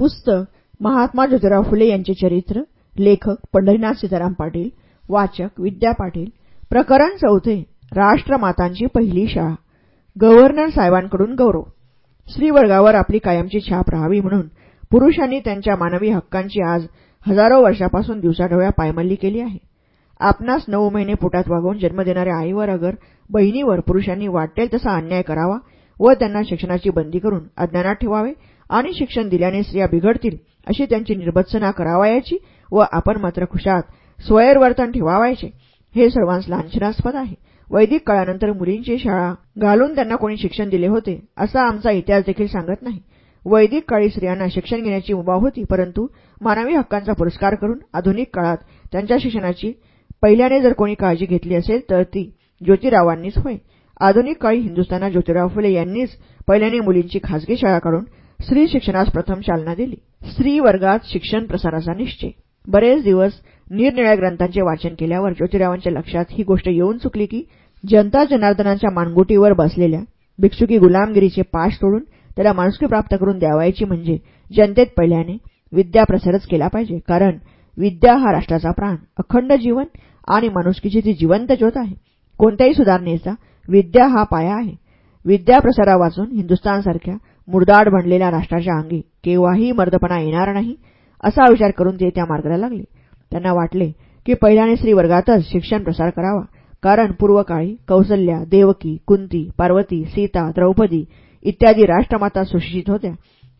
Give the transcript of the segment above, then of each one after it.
पुस्तक महात्मा ज्योतिराव फुले यांचे चरित्र लेखक पंढरीनाथ सीताराम पाटील वाचक विद्या पाटील प्रकरण चौथे राष्ट्रमातांची पहिली शाळा गव्हर्नर साहेबांकडून गौरव. श्रीवर्गावर आपली कायमची छाप राहावी म्हणून पुरुषांनी त्यांच्या मानवी हक्कांची आज हजारो वर्षापासून दिवसाढवळ्या पायमल्ली केली आहे. आपणास नऊ महिने पोटात वागवून जन्म देणाऱ्या आईवर अगर बहिणीवर पुरुषांनी वाटेल तसा अन्याय करावा व त्यांना शिक्षणाची बंदी करून अज्ञानात ठेवावे आणि शिक्षण दिल्याने स्त्रिया बिघडतील अशी त्यांची निर्बत्सना करावायची व आपण मात्र खुशात स्वैरवर्तन ठेवावायचे. हे सर्वांस लांछनास्पद आहे. वैदिक काळानंतर मुलींची शाळा घालून त्यांना कोणी शिक्षण दिले होते असा आमचा इतिहास देखील सांगत नाही. वैदिक काळी स्त्रियांना शिक्षण घेण्याची मुभा होती परंतु मानवी हक्कांचा पुरस्कार करून आधुनिक काळात त्यांच्या शिक्षणाची पहिल्याने जर कोणी काळजी घेतली असेल तर ती ज्योतिरावांनीच होय. आधुनिक काळी हिंदुस्थानात ज्योतिराव फुले यांनीच पहिल्याने मुलींची खासगी शाळा काढून स्त्री शिक्षणास प्रथम चालना दिली. स्त्री वर्गात शिक्षण प्रसाराचा निश्चय. बरेच दिवस निरनिळ्या ग्रंथांचे वाचन केल्यावर ज्योतिरावांच्या लक्षात ही गोष्ट येऊन चुकली की जनता जनार्दनाच्या मानगुटीवर बसलेल्या भिक्षुकी गुलामगिरीचे पाश तोडून त्याला माणुसकी प्राप्त करून द्यावायची म्हणजे जनतेत पहिल्याने विद्याप्रसारच केला पाहिजे. कारण विद्या हा राष्ट्राचा प्राण अखंड जीवन आणि माणुसकीची ती जिवंत ज्योत आहे. कोणत्याही सुधारणेचा विद्या हा पाया आहे. विद्याप्रसारा वाचून हिंदुस्थानसारख्या मुरदाड बनलेल्या राष्ट्राच्या अंगी केव्हाही मर्दपणा येणार नाही असा विचार करून ते त्या मार्गाला लागले. त्यांना वाटले की पहिल्याने स्त्रीवर्गातच शिक्षण प्रसार करावा कारण पूर्वकाळी कौसल्या देवकी कुंती पार्वती सीता द्रौपदी इत्यादी राष्ट्रमाता सुशिक्षित होत्या.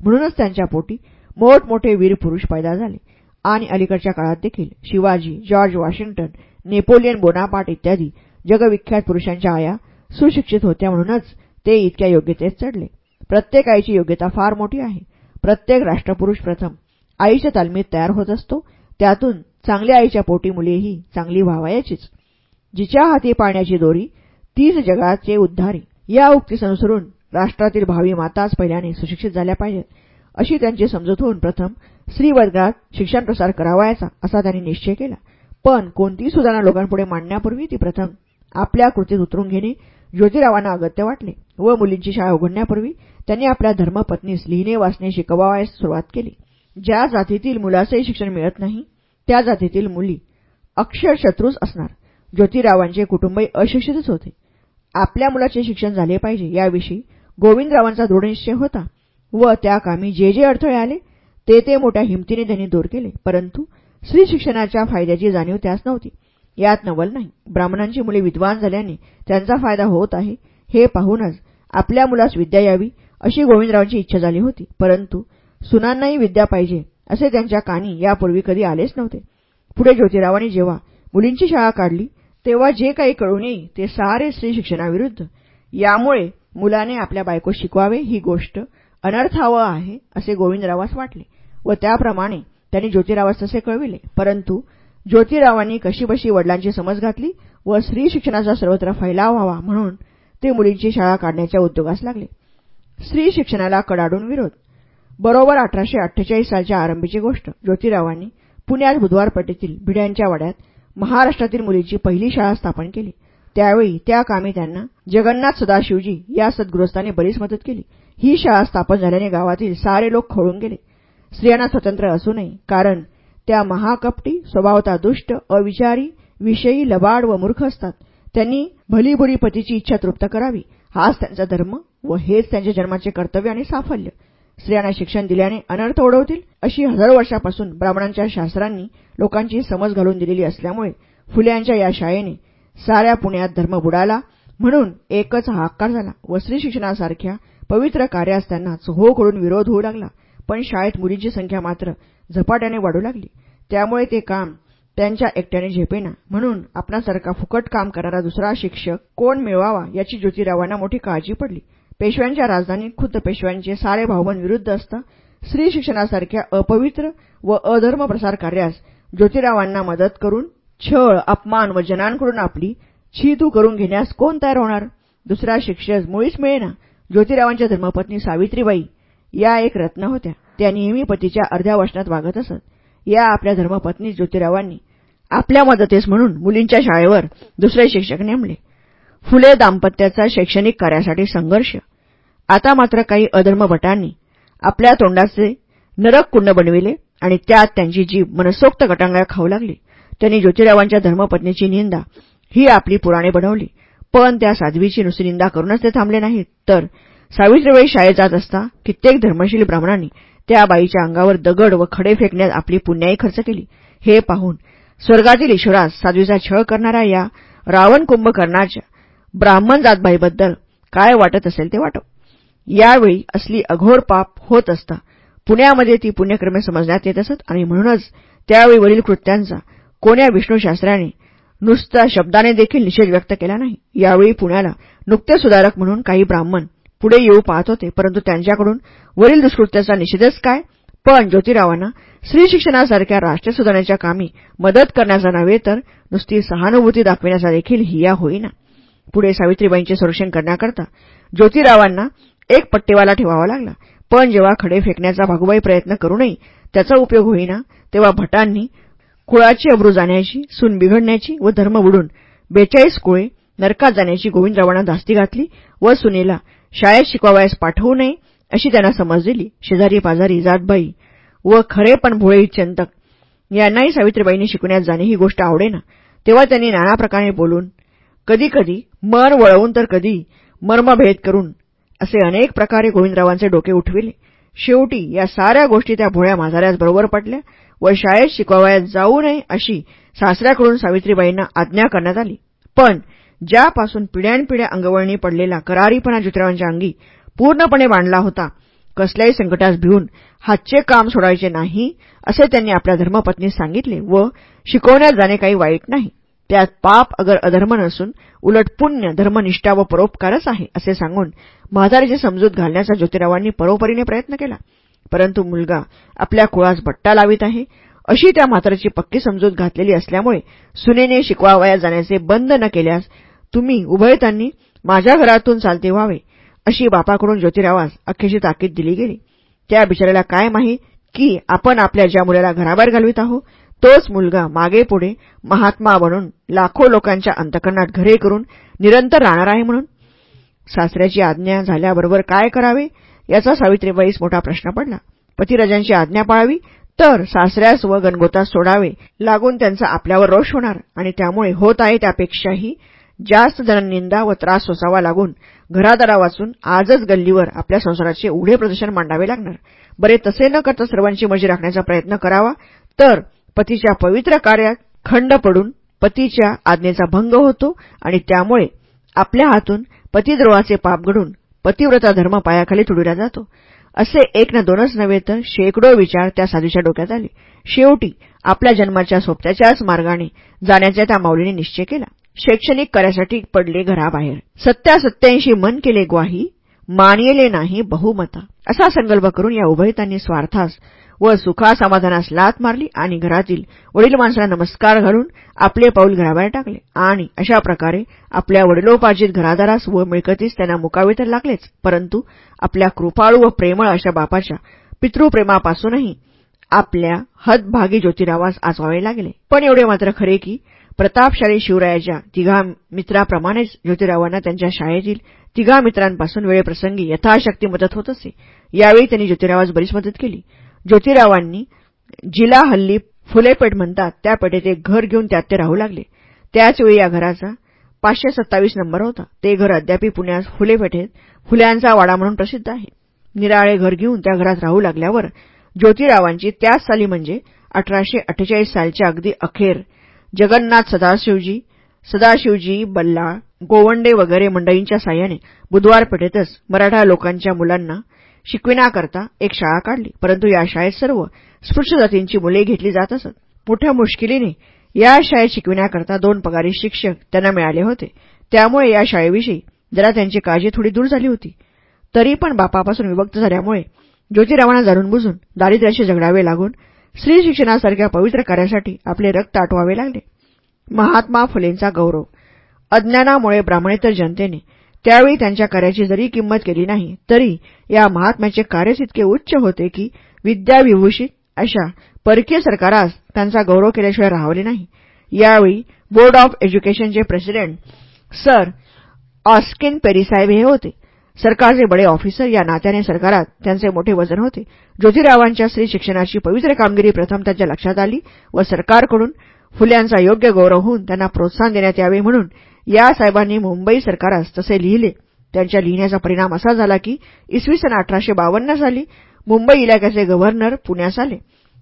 म्हणूनच त्यांच्या पोटी मोठमोठे वीर पुरुष पैदा झाले. आणि अलीकडच्या काळात देखील Shivaji George Washington Napoleon Bonaparte इत्यादी जगविख्यात पुरुषांच्या आया सुशिक्षित होत्या म्हणूनच ते इतक्या योग्यतेत चढले. प्रत्येक आईची योग्यता फार मोठी आहे. प्रत्येक राष्ट्रपुरुष प्रथम आईच्या तालमीत तयार होत असतो. त्यातून चांगल्या आईच्या पोटी मुलीही चांगली व्हावायचीच. जिच्या हाती पाण्याची दोरी तीच जगाचे उद्धारी. या उक्तीस अनुसरून राष्ट्रातील भावी माताच पहिल्याने सुशिक्षित झाल्या पाहिजेत. अशी त्यांची समजूत होऊन प्रथम स्त्रीवर्गात शिक्षण प्रसार करावायचा असा त्यांनी निश्चय केला. पण कोणतीही सुधारणा लोकांपुढे मांडण्यापूर्वी ती प्रथम आपल्या कृतीत उतरून घेणे ज्योतिरावांना अगत्य वाटले व मुलींची शाळा उघडण्यापूर्वी त्यांनी आपल्या धर्मपत्नीस लिहिणे वाचणे शिकवावयास सुरुवात केली. ज्या जातीतील मुलासही शिक्षण मिळत नाही त्या जातीतील मुली अक्षरशत्रूच असणार. ज्योतिरावांचे कुटुंबही अशिक्षितच होते. आपल्या मुलाचे शिक्षण झाले पाहिजे याविषयी गोविंदरावांचा दृढनिश्चय होता व त्या कामी जे जे अडथळे आले ते ते मोठ्या हिमतीने त्यांनी दूर केले. परंतु स्त्री शिक्षणाच्या फायद्याची जाणीव त्यास नव्हती. यात नवल नाही. ब्राह्मणांची मुले विद्वान झाल्याने त्यांचा फायदा होत आहे हे पाहूनच आपल्या मुलास विद्या यावी अशी गोविंदरावांची इच्छा झाली होती. परंतु सुनांनाही विद्या पाहिजे असे त्यांच्या कानी यापूर्वी कधी आलेच नव्हते. पुढे ज्योतिरावांनी जेव्हा मुलींची शाळा काढली तेव्हा जे काही कळून येई ते सारे स्त्री शिक्षणाविरुद्ध. यामुळे मुलाने आपल्या बायको शिकवावे ही गोष्ट अनर्थावं आहे असे गोविंदरावास वाटले व त्याप्रमाणे त्यांनी ज्योतिरावास तसे कळविले. परंतु ज्योतिरावांनी कशीबशी वडिलांची समज घातली व स्त्री शिक्षणाचा सर्वत्र फैलाव व्हावा म्हणून ते मुलींची शाळा काढण्याच्या उद्योगास लागले. स्त्री शिक्षणाला कडाडून विरोध. बरोबर अठराशे अठ्ठेचाळीस सालच्या आरंभीची गोष्ट. ज्योतिरावांनी पुण्यात बुधवारपेठेतील भिड्यांच्या वाड्यात महाराष्ट्रातील मुलीची पहिली शाळा स्थापन केली. त्यावेळी त्या कामी त्यांना जगन्नाथ सदाशिवजी या सद्गृहस्थांनी बरीच मदत केली. ही शाळा स्थापन झाल्याने गावातील सारे लोक खवळून गेले. स्त्रियांना स्वतंत्र असू नये कारण त्या महाकपटी स्वभावता दुष्ट अविचारी विषयी लबाड व मूर्ख असतात. त्यांनी भलीबुरी पतीची इच्छा तृप्त करावी. हाच त्यांचा धर्म. व हेच त्यांच्या जन्माचे कर्तव्य आणि साफल्य. स्त्रियांना शिक्षण दिल्याने अनर्थ ओढवतील अशी हजारो वर्षापासून ब्राह्मणांच्या शास्त्रांनी लोकांची समज घालून दिलेली असल्यामुळे फुल्यांच्या या शाळेने साऱ्या पुण्यात धर्म बुडाला. म्हणून एकच हाकार झाला व स्त्री शिक्षणासारख्या पवित्र कार्यास त्यांना चोहोकडून विरोध होऊ लागला. पण शाळेत मुलींची संख्या मात्र झपाट्याने वाढू लागली. त्यामुळे ते काम त्यांच्या एकट्याने झेपेना. म्हणून आपणासारखा फुकट काम करणारा दुसरा शिक्षक कोण मिळवावा याची ज्योतिरावांना मोठी काळजी पडली. पेशव्यांच्या राजधानीत खुद्द पेशव्यांचे सारे भावबंद विरुद्ध असता. स्त्री शिक्षणासारख्या अपवित्र व अधर्म प्रसार कार्यास ज्योतिरावांना मदत करून छळ अपमान व जनांकडून आपली छीतू करून घेण्यास कोण तयार होणार? दुसरा शिक्षक मुळीच मिळेना. ज्योतिरावांच्या धर्मपत्नी सावित्रीबाई या एक रत्न होत्या. त्या नेहमी पतीच्या अर्ध्या वचनात वागत असत. या आपल्या धर्मपत्नी ज्योतिरावांनी आपल्या मदतीस म्हणून मुलींच्या शाळेवर दुसरे शिक्षक नेमले. फुले दाम्पत्याचा शैक्षणिक कार्यासाठी संघर्ष. आता मात्र काही अधर्मभटांनी आपल्या तोंडाचे नरक कुंड बनविले आणि त्यात त्यांची जीभ मनसोक्त गटांगळ्या खाऊ लागली त्यांनी ज्योतिरावांच्या धर्मपत्नीची निंदा ही आपली पुराणे बनवली. पण त्या साध्वीची नुसती निंदा करूनच ते थांबले नाहीत. तर सावित्रीबाई शाळेत जात असता कित्येक धर्मशील ब्राह्मणांनी त्या बाईच्या अंगावर दगड व खडे फेकण्यात आपली पुण्याई खर्च केली. हे पाहून स्वर्गातील ईश्वरास साध्वीचा छळ करणाऱ्या या रावण कुंभकर्णाच्या ब्राह्मण जातभाईबद्दल काय वाटत असेल ते वाटव. यावेळी असली अघोर पाप होत असता पुण्यामध्ये ती पुण्यक्रमे समजण्यात येत असत आणि म्हणूनच त्यावेळी वरील कृत्यांचा कोण्या विष्णूशास्त्राने नुसता शब्दाने देखील निषेध व्यक्त केला नाही. यावेळी पुण्याला नुकते सुधारक म्हणून काही ब्राह्मण पुढे येऊ पाहत होते परंतु त्यांच्याकडून वरील दुष्कृत्याचा निषेधच काय? पण ज्योतिरावांना स्त्री शिक्षणासारख्या राष्ट्रीय सुधारण्याच्या कामी मदत करण्याचा नव्हे तर नुसती सहानुभूती दाखविण्याचा देखील हिया होईना. पुढे सावित्रीबाईंचे संरक्षण करण्याकरता ज्योतिरावांना एक पट्टेवाला ठेवावा लागला. पण जेव्हा खडे फेकण्याचा भागुबाई प्रयत्न करूनही त्याचा उपयोग होईना तेव्हा भटांनी कुळाची अब्रू जाण्याची सून बिघडण्याची व धर्म बुडून बेचाळीस कुळे नरकात जाण्याची गोविंदरावांना धास्ती घातली व सुनेला शाळेत शिकवावयास पाठवू नये अशी त्यांना समज दिली. शेजारी पाजारी जातबाई व खरे पण भोळे चिंतक यांनाही सावित्रीबाईंनी शिकवण्यात जाणे ही गोष्ट आवडेना. तेव्हा त्यांनी नाना प्रकारे बोलून कधीकधी मर वळवून तर कधी मर्मभेद करून असे अनेक प्रकारे गोविंदरावांचे डोके उठविले. शेवटी या साऱ्या गोष्टी त्या भोळ्या म्हाताऱ्यास बरोबर पटल्या व शाळेत शिकवावयात जाऊ नये अशी सासऱ्याकडून सावित्रीबाईंना आज्ञा करण्यात आली. पण ज्यापासून पिढ्यानपिढ्या अंगवळणी पडलेला करारीपणा ज्योतिरावांच्या अंगी पूर्णपणे बांधला होता कसल्याही संकटास भिवून हातचे काम सोडायचे नाही असे त्यांनी आपल्या धर्मपत्नीस सांगितले व शिकवण्यात जाणे काही वाईट नाही. त्यात पाप अगर अधर्म नसून उलट पुण्य धर्मनिष्ठा व परोपकारच आहे असे सांगून म्हातारीची समजूत घालण्याचा ज्योतिरावांनी परोपरीने प्रयत्न केला. परंतु मुलगा आपल्या कुळास बट्टा लावित आहे. अशी त्या म्हातारीची पक्की समजूत घातलेली असल्यामुळे सुनेने शिकवावया जाण्याचे बंद न केल्यास तुम्ही उभयतांनी माझ्या घरातून चालते व्हावे अशी बापाकडून ज्योतिरावास अखेरची ताकीद दिली गेली. त्या बिचाऱ्याला काय माहीत की आपण आपल्या ज्या मुलाला घराबाहेर घालवित आहोत तोच मुलगा मागे पुढे महात्मा बनून लाखो लोकांच्या अंतकरणात घरे करून निरंतर राहणार आहे म्हणून? सासऱ्याची आज्ञा झाल्याबरोबर काय करावे? याचा सावित्रीबाईस मोठा प्रश्न पडला. पतिराजांची आज्ञा पाळावी तर सासऱ्यास व गणगोतास सोडावे लागून त्यांचा आपल्यावर रोष होणार आणि त्यामुळे होत आहे त्यापेक्षाही जास्त जननिंदा व त्रास सोसावा लागून घरादारा वाचून आजच गल्लीवर आपल्या संसाराचे उघडे प्रदर्शन मांडावे लागणार. बरे तसे न करता सर्वांची मजी राखण्याचा प्रयत्न करावा तर पतीच्या पवित्र कार्यात खंड पडून पतीच्या आज्ञेचा भंग होतो आणि त्यामुळे आपल्या हातून पतिद्रोहाचे पाप घडून पतिव्रता धर्म पायाखाली तुडविला जातो. असे एक न दोनच नव्हे तर शेकडो विचार त्या साधूच्या डोक्यात आले. शेवटी आपल्या जन्माच्या सोबत्याच्याच मार्गाने जाण्याचा त्या माऊलीने निश्चय केला. शैक्षणिक कार्यासाठी पडले घराबाहेर. सत्यासत्याऐंशी मन केले ग्वाही मानियले नाही बहुमता असा संकल्प करून या उभयतांनी स्वार्थास व सुखासमाधानास लात मारली आणि घरातील वडील माणसाला नमस्कार घालून आपले पाऊल घराबाहेर टाकले. आणि अशा प्रकारे आपल्या वडिलोपार्जित घरादारास व मिळकतीस त्यांना मुकावे तर लागलेच परंतु आपल्या कृपाळू व प्रेमळ अशा बापाच्या पितृप्रेमापासूनही आपल्या हदभागी ज्योतिरावास आजवावे लागले. पण एवढे मात्र खरे की प्रतापशाली शिवरायाच्या तिघा मित्राप्रमाणेच ज्योतिरावांना त्यांच्या शाळेतील तिघा मित्रांपासून वेळेप्रसंगी यथाशक्ती मदत होत असे. यावेळी त्यांनी ज्योतिरावास बरीच मदत केली. ज्योतिरावांनी जिला हल्ली फुलेपेठ म्हणतात त्या पेठेत एक घर घेऊन त्यात ते राहू लागले. त्याचवेळी या घराचा पाचशे सत्तावीस नंबर होता. ते घर अद्यापी पुण्यास फुलेपेठेत फुल्यांचा वाडा म्हणून प्रसिद्ध आहे. निराळे घर घेऊन त्या घरात राहू लागल्यावर ज्योतिरावांची त्याच साली म्हणजे अठराशे अठ्ठेचाळीस सालच्या अगदी अखेर जगन्नाथ सदाशिवजी सदाशिवजी बल्ला गोवंडे वगैरे मंडळींच्या साह्याने बुधवार पेठेतच मराठा लोकांच्या मुलांना शिकविण्याकरता एक शाळा काढली. परंतु या शाळेत सर्व स्पृश्य जातींची मुले घेतली जात असत. मोठ्या मुश्किलीने या शाळेत शिकविण्याकरता दोन पगारी शिक्षक त्यांना मिळाले होते. त्यामुळे या शाळेविषयी जरा त्यांची काळजी थोडी दूर झाली होती. तरी पण बापापासून विभक्त झाल्यामुळे ज्योतिरावांना जाणून बुजून दारिद्र्याशी झगडावे लागून स्त्री शिक्षणासारख्या पवित्र कार्यासाठी आपले रक्त आटवावे लागले. महात्मा फुलेंचा गौरव. अज्ञानामुळे ब्राह्मणेतर जनतेने त्यावेळी त्यांच्या कार्याची जरी किंमत केली नाही तरी या महात्म्याचे कार्यच इतके उच्च होते की विद्याविभूषित अशा परकीय सरकारास त्यांचा गौरव केल्याशिवाय राहवले नाही. यावेळी बोर्ड ऑफ एज्युकेशनचे प्रेसिडेंट सर ऑस्किन पेरीसाहेब हे होते. सरकारचे बडे ऑफिसर या नात्याने सरकारात त्यांचे मोठे वजन होते. ज्योतिरावांच्या स्त्री शिक्षणाची पवित्र कामगिरी प्रथम त्यांच्या लक्षात आली व सरकारकडून फुल्यांचा योग्य गौरव होऊन त्यांना प्रोत्साहन देण्यात यावे म्हणून या साहेबांनी मुंबई सरकारास तसे लिहिले. त्यांच्या लिहिण्याचा परिणाम असा झाला की इसवी सन अठराशे बावन्न साली मुंबई इलाक्याचे गव्हर्नर पुण्यास आले.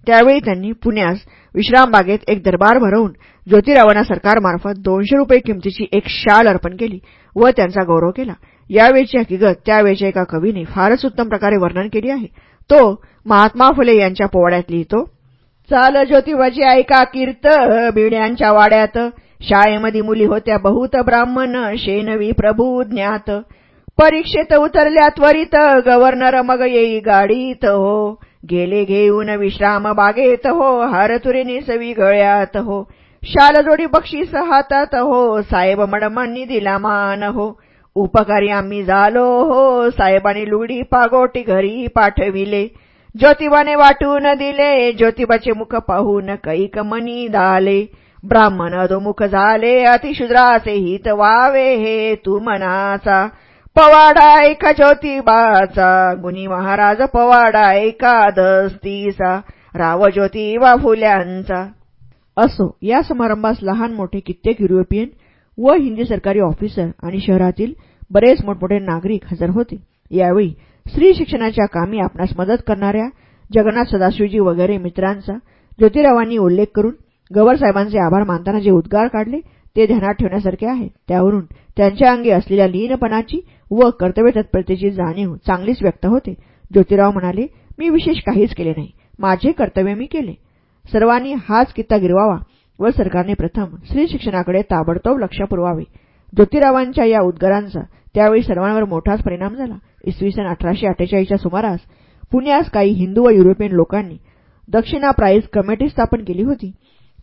त्यावेळी त्यांनी पुण्यास विश्रामबागेत एक दरबार भरवून ज्योतिरावांना सरकारमार्फत दोनशे रुपये किमतीची एक शाल अर्पण केली व त्यांचा गौरव केला. यावेळची हकीकत त्यावेळच्या एका कवीने फारच उत्तम प्रकारे वर्णन केली आहे. तो महात्मा फुले यांच्या पोवाड्यात लिहितो चाल ज्योतिबाची ऐका कीर्त बिड्यांच्या वाड्यात. शाळेमध्ये मुली होत्या बहुत ब्राह्मण शेनवी प्रभू ज्ञात. परीक्षेत उतरल्या त्वरित गव्हर्नर मग येई गाडीत हो. गेले घेऊन विश्राम बागेत हो हारतुरे सवी गळ्यात हो. शालजोडी बक्षीस हातात हो साहेब मडमांनी दिला मान हो. उपकारी आम्ही झालो हो साहेबांनी लुगडी पागोटी घरी पाठविले. ज्योतिबाने वाटून दिले ज्योतिबाचे मुख पाहून कैक मनी दाले ब्राह्मण अधोमुख झाले अतिशुद्राचे हित वावे हे तू मनाचा पवाडा ऐका ज्योतिबाचा। गुणी महाराज पवाडा ऐका दस्तीचा राव ज्योतिबा फुल्यांचा। असो या समारंभास लहान मोठे कित्येक युरोपियन व हिंदी सरकारी ऑफिसर आणि शहरातील बरेच मोठमोठे नागरिक हजर होते. यावेळी स्त्री शिक्षणाच्या कामी आपणास मदत करणाऱ्या जगन्नाथ सदाशिवजी वगैरे मित्रांचा ज्योतिरावांनी उल्लेख करून गवरसाहेबांचे आभार मानताना जे उद्गार काढले ते ध्यानात ठेवण्यासारखे आहे. त्यावरून त्यांच्या अंगी असलेल्या लीनपणाची व कर्तव्य तत्परतेची जाणीव चांगलीच व्यक्त होते. ज्योतिराव म्हणाले मी विशेष काहीच केले नाही. माझे कर्तव्य मी केले. सर्वांनी हाच कित्ता गिरवावा व सरकारने प्रथम स्त्री शिक्षणाकडे ताबडतोब लक्ष पुरवावे. ज्योतिरावांच्या या उद्गारांचा त्यावेळी सर्वांवर मोठाच परिणाम झाला. इसवी सन अठराशे अठ्ठेचाळीसच्या सुमारास पुण्यास काही हिंदू व युरोपियन लोकांनी दक्षिणा प्राईज कमिटी स्थापन केली होती.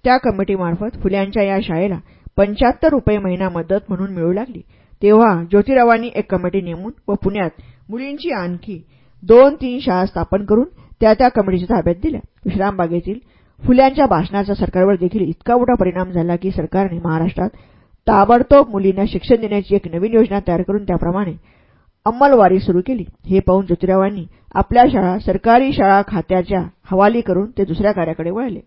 त्या कमिटीमार्फत फुल्यांच्या या शाळेला पंच्याहत्तर रुपये महिना मदत म्हणून मिळू लागली. तेव्हा ज्योतिरावांनी एक कमिटी नेमून व पुण्यात मुलींची आणखी दोन तीन शाळा स्थापन करून त्या त्या कमिटीच्या ताब्यात दिल्या. विश्रामबागेतील फुल्यांच्या भाषणाचा सरकारवर देखील इतका मोठा परिणाम झाला की सरकारने महाराष्ट्रात ताबडतोब मुलींना शिक्षण देण्याची एक नवीन योजना तयार करून त्याप्रमाणे अंमलवारी सुरू केली. हे पाहून ज्योतिरावांनी आपल्या शाळा सरकारी शाळा खात्याच्या हवाली करून ते दुसऱ्या कार्याकडे वळले.